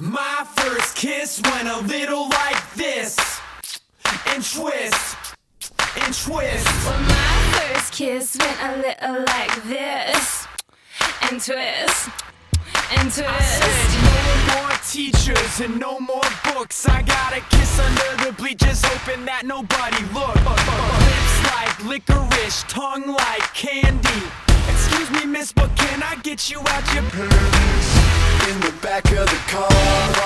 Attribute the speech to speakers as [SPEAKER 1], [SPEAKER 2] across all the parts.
[SPEAKER 1] My first kiss went a little like this and twist and twist.
[SPEAKER 2] Well, my first kiss went a little like this and twist and
[SPEAKER 1] I
[SPEAKER 2] twist.
[SPEAKER 1] said no more teachers and no more books. I got a kiss under the bleachers, hoping that nobody looked. Lips like licorice, tongue like candy. Excuse me, miss, but can I get you out your panties?
[SPEAKER 3] In the back of the car,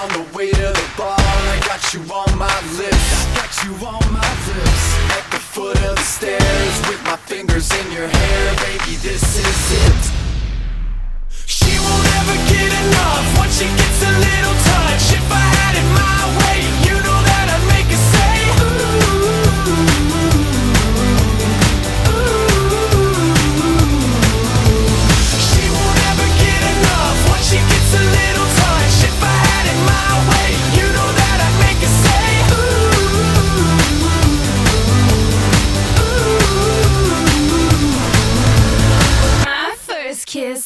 [SPEAKER 3] on the way to the bar, I got you on my lips.
[SPEAKER 1] I got you on my lips.
[SPEAKER 3] At the foot of the stairs, with my fingers in your hair, baby, this is it.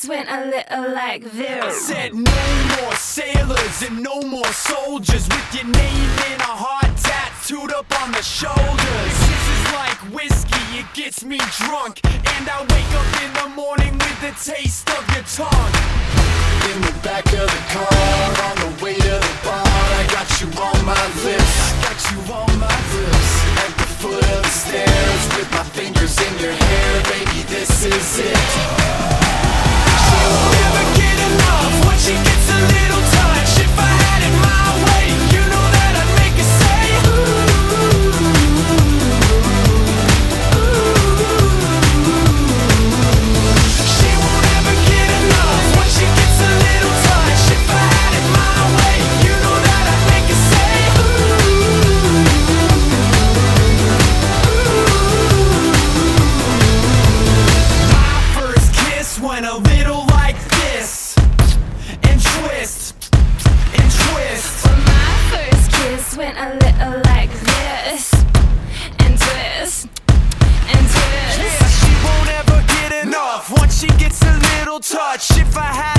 [SPEAKER 2] Went a little like this.
[SPEAKER 1] I said no more sailors and no more soldiers with your name in a heart tattooed up on the shoulders. This is like whiskey, it gets me drunk, and I wake up in the morning with the taste of your tongue.
[SPEAKER 3] In the back of the car, on the way to the bar, I got you on my lips.
[SPEAKER 1] I Got you on my lips.
[SPEAKER 3] At the foot of the stairs, with my fingers in your hair, baby, this is it.
[SPEAKER 1] She gets a little touch. If I had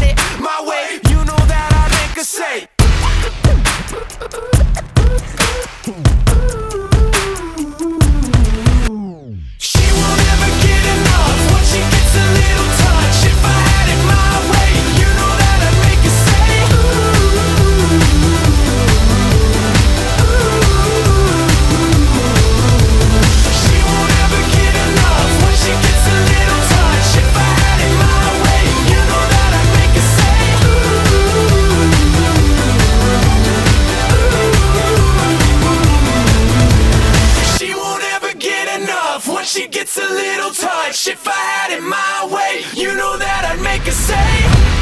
[SPEAKER 1] a little touch. If I had it my way, you know that I'd make a say.